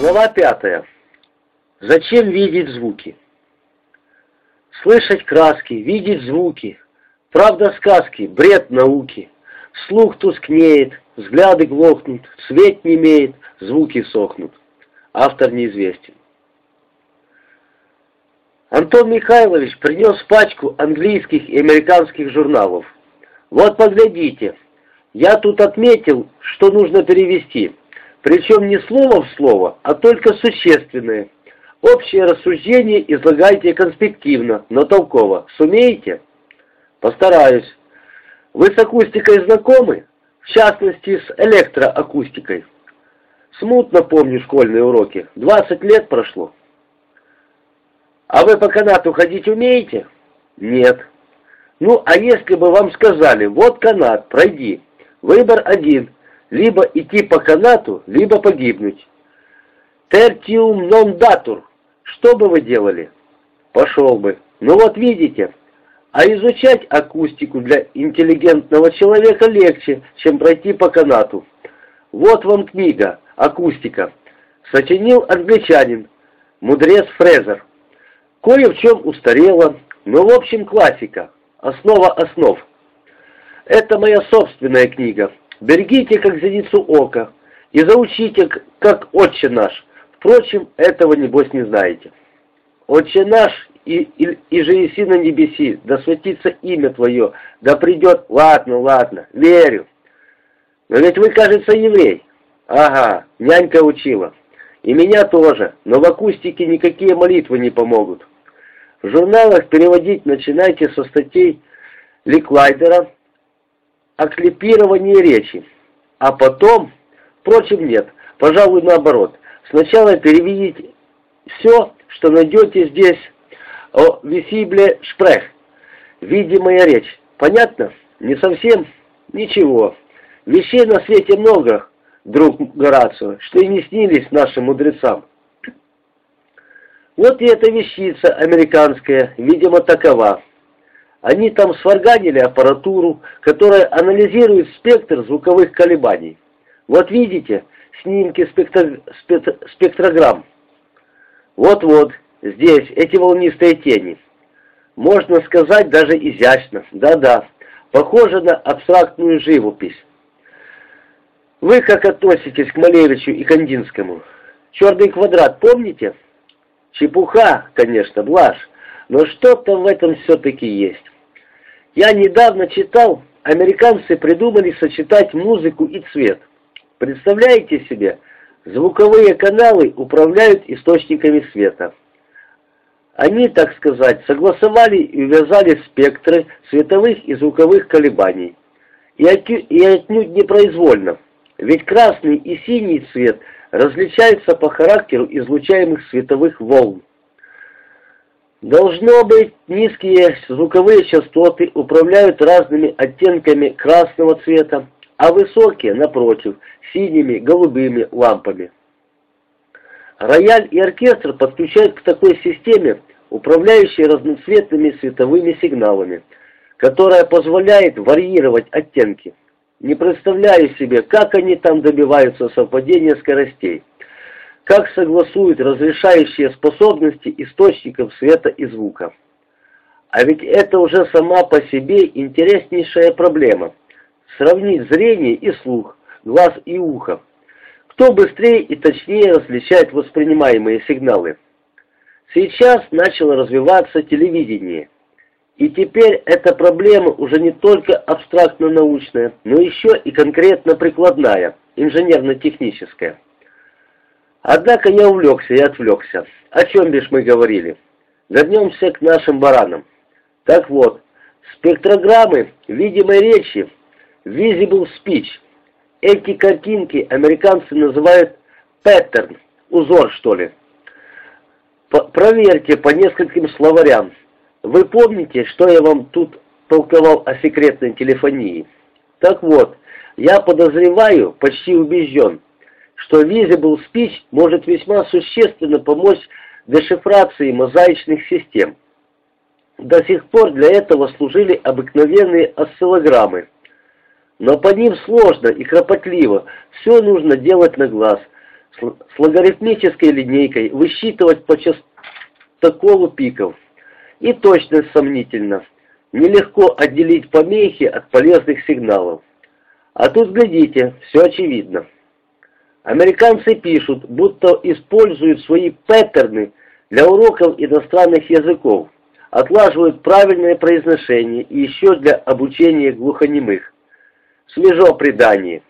Глава пятая. Зачем видеть звуки? Слышать краски, видеть звуки. Правда сказки, бред науки. Слух тускнеет, взгляды глохнут, свет не имеет, звуки сохнут. Автор неизвестен. Антон Михайлович принес пачку английских и американских журналов. Вот поглядите. Я тут отметил, что нужно перевести. Причем не слово в слово, а только существенное. Общее рассуждение излагайте конспективно, но толково. Сумеете? Постараюсь. Вы с акустикой знакомы? В частности, с электроакустикой. Смутно помню школьные уроки. 20 лет прошло. А вы по канату ходить умеете? Нет. Ну, а если бы вам сказали, вот канат, пройди. Выбор один – либо идти по канату, либо погибнуть. Тертиум нон датур. Что бы вы делали? Пошел бы. Ну вот видите, а изучать акустику для интеллигентного человека легче, чем пройти по канату. Вот вам книга «Акустика». Сочинил англичанин, мудрец Фрезер. Кое в чем устарело, но в общем классика, основа основ. Это моя собственная книга, Берегите, как зеницу ока, и заучите, как Отче наш. Впрочем, этого, небось, не знаете. Отче наш, и, и, и же еси на небеси, да светится имя Твое, да придет... Ладно, ладно, верю. Но ведь вы, кажется, еврей. Ага, нянька учила. И меня тоже, но в акустике никакие молитвы не помогут. В журналах переводить начинайте со статей Ликлайдера, о клипировании речи. А потом, впрочем, нет, пожалуй, наоборот. Сначала переведите все, что найдете здесь о висибле шпрех, видимая речь. Понятно? Не совсем? Ничего. Вещей на свете много, друг Горацио, что и не снились нашим мудрецам. Вот и эта вещица американская, видимо, такова. Они там сварганили аппаратуру, которая анализирует спектр звуковых колебаний. Вот видите, снимки спектр... спектрограмм. Вот-вот, здесь эти волнистые тени. Можно сказать даже изящно, да-да, похоже на абстрактную живопись. Вы как относитесь к Малевичу и Кандинскому? Черный квадрат помните? Чепуха, конечно, блажь, но что-то в этом все-таки есть. Я недавно читал, американцы придумали сочетать музыку и цвет. Представляете себе, звуковые каналы управляют источниками света. Они, так сказать, согласовали и увязали спектры световых и звуковых колебаний. И, и отнюдь непроизвольно, ведь красный и синий цвет различаются по характеру излучаемых световых волн. Должно быть, низкие звуковые частоты управляют разными оттенками красного цвета, а высокие, напротив, синими, голубыми лампами. Рояль и оркестр подключают к такой системе, управляющей разноцветными световыми сигналами, которая позволяет варьировать оттенки. Не представляю себе, как они там добиваются совпадения скоростей как согласуют разрешающие способности источников света и звука. А ведь это уже сама по себе интереснейшая проблема. Сравнить зрение и слух, глаз и ухо. Кто быстрее и точнее различает воспринимаемые сигналы? Сейчас начало развиваться телевидение. И теперь эта проблема уже не только абстрактно-научная, но еще и конкретно прикладная, инженерно-техническая. Однако я увлекся и отвлекся. О чем бишь мы говорили? Вернемся к нашим баранам. Так вот, спектрограммы видимой речи, visible speech. Эти картинки американцы называют pattern, узор что ли. По проверьте по нескольким словарям. Вы помните, что я вам тут толковал о секретной телефонии? Так вот, я подозреваю, почти убежден, что Visible Speech может весьма существенно помочь дешифрации мозаичных систем. До сих пор для этого служили обыкновенные осциллограммы. Но по ним сложно и кропотливо, все нужно делать на глаз. с логарифмической линейкой высчитывать по частоколу пиков. И точность сомнительна. Нелегко отделить помехи от полезных сигналов. А тут, глядите, все очевидно. Американцы пишут, будто используют свои паттерны для уроков иностранных языков, отлаживают правильное произношение и еще для обучения глухонемых. Свежо предание.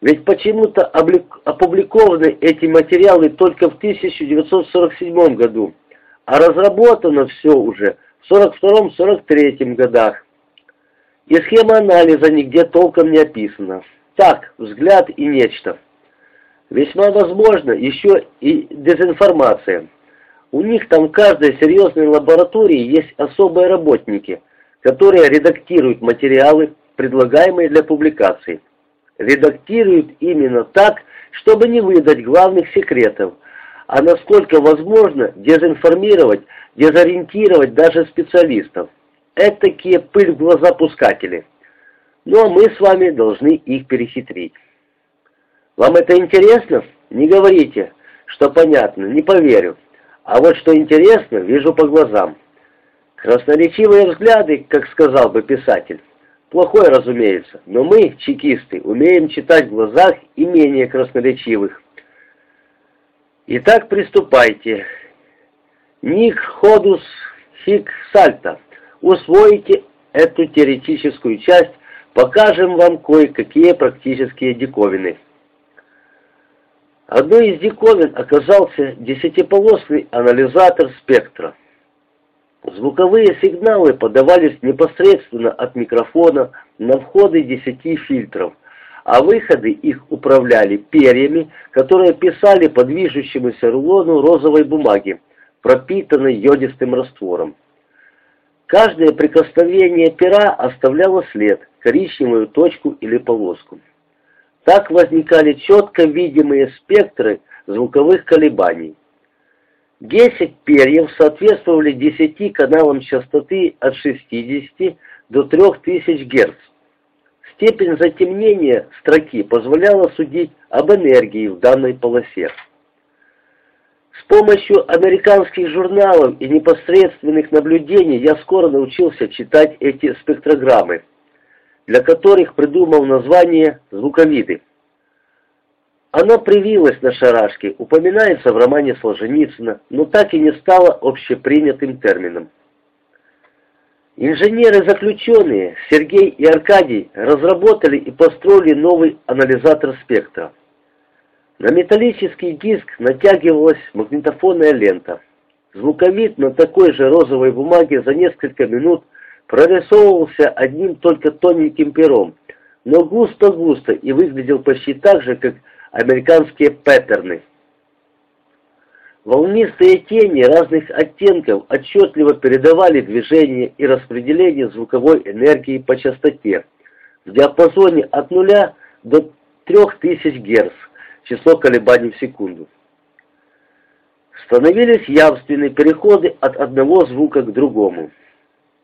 Ведь почему-то опубликованы эти материалы только в 1947 году, а разработано все уже в 1942-1943 годах. И схема анализа нигде толком не описана. Так, взгляд и нечто. Весьма возможно еще и дезинформация. У них там в каждой серьезной лаборатории есть особые работники, которые редактируют материалы, предлагаемые для публикации. Редактируют именно так, чтобы не выдать главных секретов, а насколько возможно дезинформировать, дезориентировать даже специалистов. Это такие пыль в глаза пускатели. Ну а мы с вами должны их перехитрить. Вам это интересно? Не говорите, что понятно, не поверю. А вот что интересно, вижу по глазам. Красноречивые взгляды, как сказал бы писатель. Плохое, разумеется, но мы, чекисты, умеем читать в глазах и менее красноречивых. Итак, приступайте. Ник ходус хик сальта. Усвоите эту теоретическую часть, покажем вам кое-какие практические диковины. Одной из диковин оказался десятиполосный анализатор спектра. Звуковые сигналы подавались непосредственно от микрофона на входы десяти фильтров, а выходы их управляли перьями, которые писали по движущемуся рулону розовой бумаги, пропитанной йодистым раствором. Каждое прикосновение пера оставляло след, коричневую точку или полоску. Так возникали четко видимые спектры звуковых колебаний. 10 перьев соответствовали 10 каналам частоты от 60 до 3000 Гц. Степень затемнения строки позволяла судить об энергии в данной полосе. С помощью американских журналов и непосредственных наблюдений я скоро научился читать эти спектрограммы для которых придумал название «звуковиды». Оно привилось на шарашке, упоминается в романе Солженицына, но так и не стало общепринятым термином. Инженеры-заключенные Сергей и Аркадий разработали и построили новый анализатор спектра. На металлический диск натягивалась магнитофонная лента. Звуковид на такой же розовой бумаге за несколько минут прорисовывался одним только тоненьким пером, но густо-густо и выглядел почти так же, как американские паттерны. Волнистые тени разных оттенков отчетливо передавали движение и распределение звуковой энергии по частоте в диапазоне от 0 до 3000 Гц, число колебаний в секунду. Становились явственны переходы от одного звука к другому.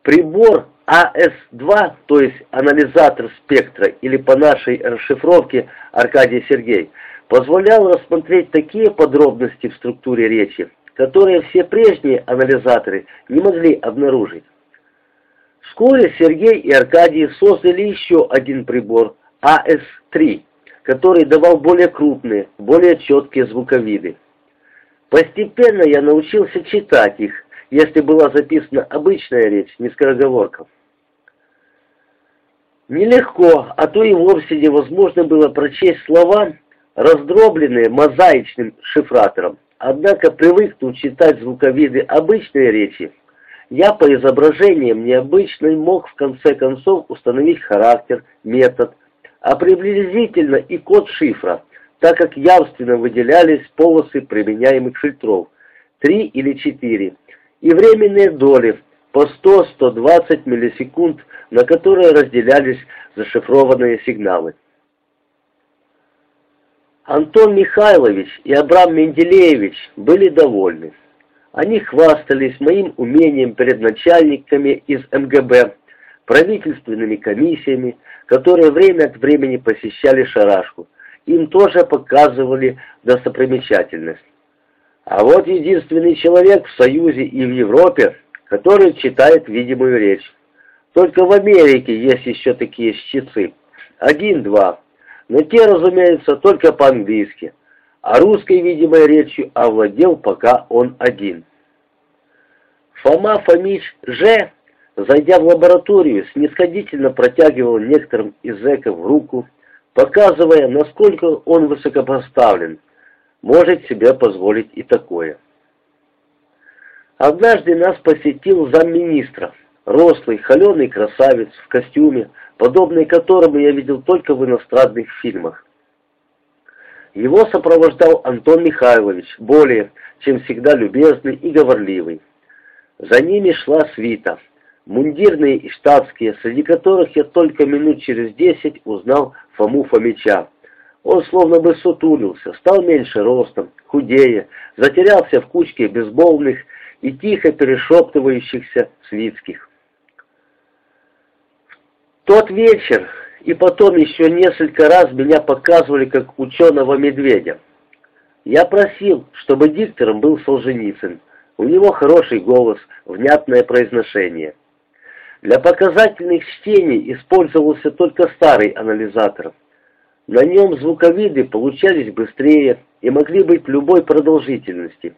Прибор АС-2, то есть анализатор спектра, или по нашей расшифровке Аркадий Сергей, позволял рассмотреть такие подробности в структуре речи, которые все прежние анализаторы не могли обнаружить. Вскоре Сергей и Аркадий создали еще один прибор АС-3, который давал более крупные, более четкие звуковиды. Постепенно я научился читать их, если была записана обычная речь, не скороговорка. Нелегко, а то и вовсе невозможно было прочесть слова, раздробленные мозаичным шифратором. Однако привыкнув читать звуковиды обычной речи, я по изображениям необычной мог в конце концов установить характер, метод, а приблизительно и код шифра, так как явственно выделялись полосы применяемых фильтров, три или четыре, и временные доли по 100-120 миллисекунд, на которые разделялись зашифрованные сигналы. Антон Михайлович и Абрам Менделеевич были довольны. Они хвастались моим умением перед начальниками из МГБ, правительственными комиссиями, которые время от времени посещали шарашку, им тоже показывали достопримечательность. А вот единственный человек в Союзе и в Европе, который читает видимую речь. Только в Америке есть еще такие щицы. Один-два. Но те, разумеется, только по-английски. А русской видимой речью овладел пока он один. Фома Фомич Ж., зайдя в лабораторию, снисходительно протягивал некоторым из зэков руку, показывая, насколько он высокопоставлен, может себе позволить и такое. Однажды нас посетил замминистра, рослый, холеный красавец в костюме, подобный которому я видел только в иностранных фильмах. Его сопровождал Антон Михайлович, более, чем всегда любезный и говорливый. За ними шла свита, мундирные и штатские, среди которых я только минут через десять узнал Фому Фомича. Он словно бы сутулился, стал меньше ростом, худее, затерялся в кучке бейсболных и тихо перешептывающихся свитских. Тот вечер и потом еще несколько раз меня показывали как ученого медведя. Я просил, чтобы диктором был Солженицын. У него хороший голос, внятное произношение. Для показательных чтений использовался только старый анализатор. На нем звуковиды получались быстрее и могли быть любой продолжительности.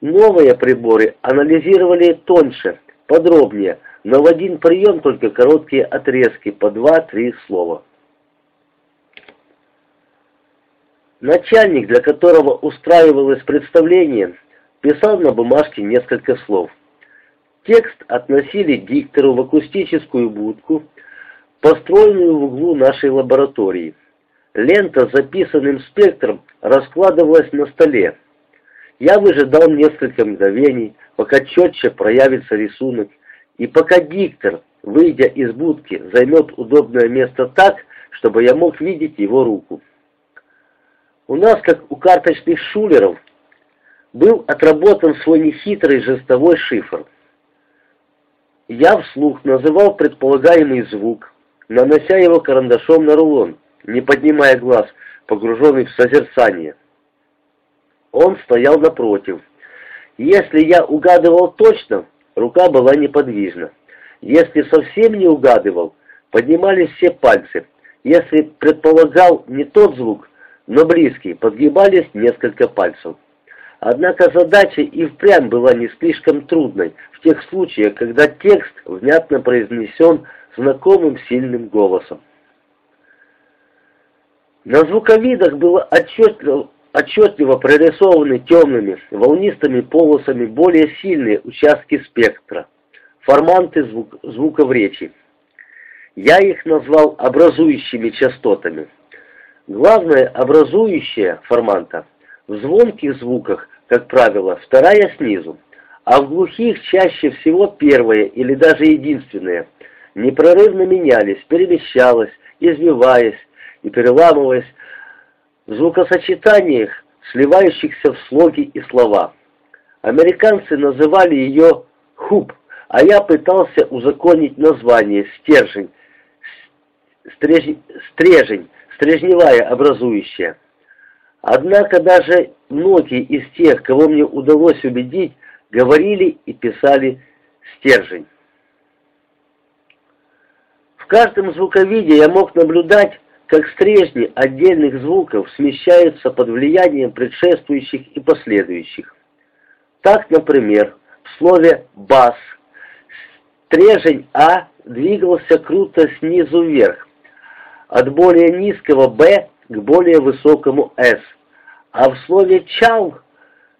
Новые приборы анализировали тоньше, подробнее, но в один прием только короткие отрезки по два-три слова. Начальник, для которого устраивалось представление, писал на бумажке несколько слов. Текст относили диктору в акустическую будку, построенную в углу нашей лаборатории. Лента с записанным спектром раскладывалась на столе. Я выжидал несколько мгновений, пока четче проявится рисунок, и пока диктор, выйдя из будки, займет удобное место так, чтобы я мог видеть его руку. У нас, как у карточных шулеров, был отработан свой нехитрый жестовой шифр – я вслух называл предполагаемый звук, нанося его карандашом на рулон, не поднимая глаз, погруженный в созерцание. Он стоял напротив. Если я угадывал точно, рука была неподвижна. Если совсем не угадывал, поднимались все пальцы. Если предполагал не тот звук, но близкий, подгибались несколько пальцев. Однако задача и впрямь была не слишком трудной в тех случаях, когда текст внятно произнесен знакомым сильным голосом. На звуковидах было отчетливо, отчетливо прорисованы темными, волнистыми полосами более сильные участки спектра, форманты звук, звука в речи. Я их назвал образующими частотами. Главное образующее форманта – в звонких звуках, как правило, вторая снизу, а в глухих чаще всего первая или даже единственная. Непрерывно менялись, перемещалась, извиваясь и переламываясь в звукосочетаниях, сливающихся в слоги и слова. Американцы называли ее «хуп», а я пытался узаконить название «стержень», «стрежень», «стрежень», «стрежневая образующая». Однако даже многие из тех, кого мне удалось убедить, говорили и писали стержень. В каждом звуковиде я мог наблюдать, как стрежни отдельных звуков смещаются под влиянием предшествующих и последующих. Так, например, в слове «бас» стрежень «а» двигался круто снизу вверх, от более низкого «б» к более высокому «с», а в слове «чал»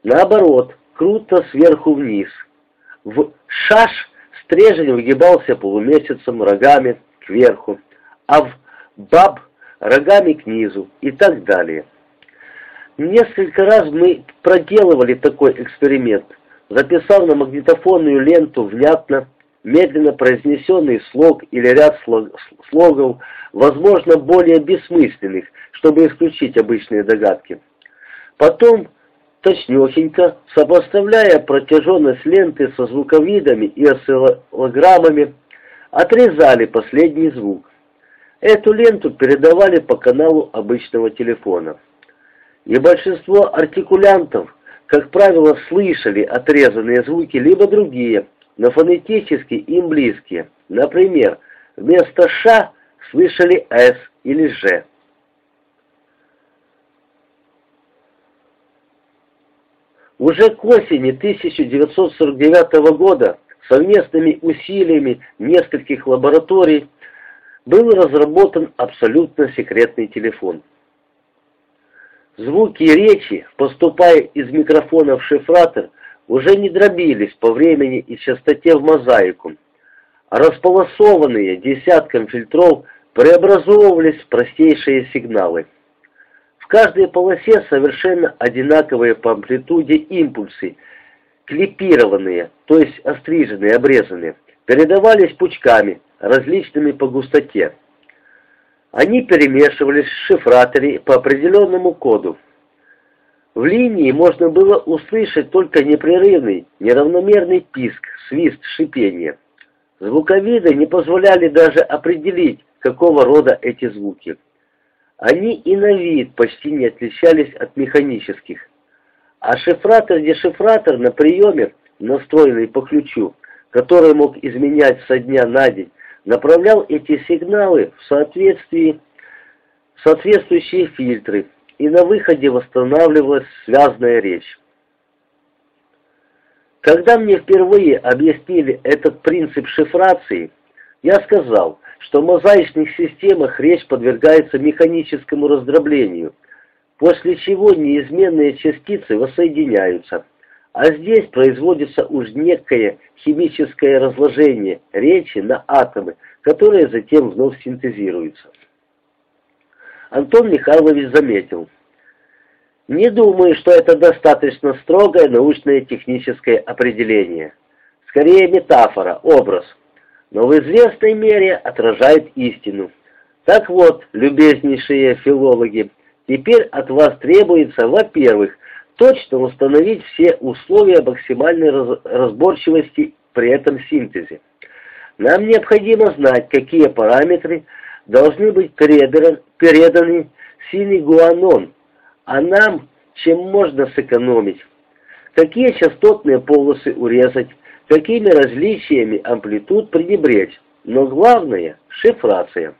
наоборот, круто сверху вниз. В «шаш» стрежень выгибался полумесяцем рогами кверху, а в «баб» рогами к низу и так далее. Несколько раз мы проделывали такой эксперимент, записав на магнитофонную ленту внятно, медленно произнесенный слог или ряд слогов, возможно, более бессмысленных, чтобы исключить обычные догадки. Потом, точнёхенько, сопоставляя протяженность ленты со звуковидами и осциллограммами, отрезали последний звук. Эту ленту передавали по каналу обычного телефона. И большинство артикулянтов, как правило, слышали отрезанные звуки, либо другие, но фонетически им близкие. Например, вместо «ш» слышали «с» или «ж». Уже к осени 1949 года совместными усилиями нескольких лабораторий был разработан абсолютно секретный телефон. Звуки речи, поступая из микрофона в шифратор, уже не дробились по времени и частоте в мозаику, а располосованные десятком фильтров преобразовывались в простейшие сигналы. В каждой полосе совершенно одинаковые по амплитуде импульсы, клипированные, то есть остриженные, обрезанные, передавались пучками, различными по густоте. Они перемешивались в шифраторе по определенному коду. В линии можно было услышать только непрерывный, неравномерный писк, свист, шипение. Звуковиды не позволяли даже определить, какого рода эти звуки. Они и на вид почти не отличались от механических. А шифратор-дешифратор на приеме, настроенный по ключу, который мог изменять со дня на день, направлял эти сигналы в соответствии соответствующие фильтры, и на выходе восстанавливалась связная речь. Когда мне впервые объяснили этот принцип шифрации, я сказал, что в мозаичных системах речь подвергается механическому раздроблению, после чего неизменные частицы воссоединяются, а здесь производится уж некое химическое разложение речи на атомы, которые затем вновь синтезируются. Антон Михайлович заметил, «Не думаю, что это достаточно строгое научное техническое определение. Скорее метафора, образ» но в известной мере отражает истину. Так вот, любезнейшие филологи, теперь от вас требуется, во-первых, точно установить все условия максимальной раз разборчивости при этом синтезе. Нам необходимо знать, какие параметры должны быть переданы, переданы синегуанон, а нам чем можно сэкономить, какие частотные полосы урезать, какими различиями амплитуд пренебречь, но главное – шифрация.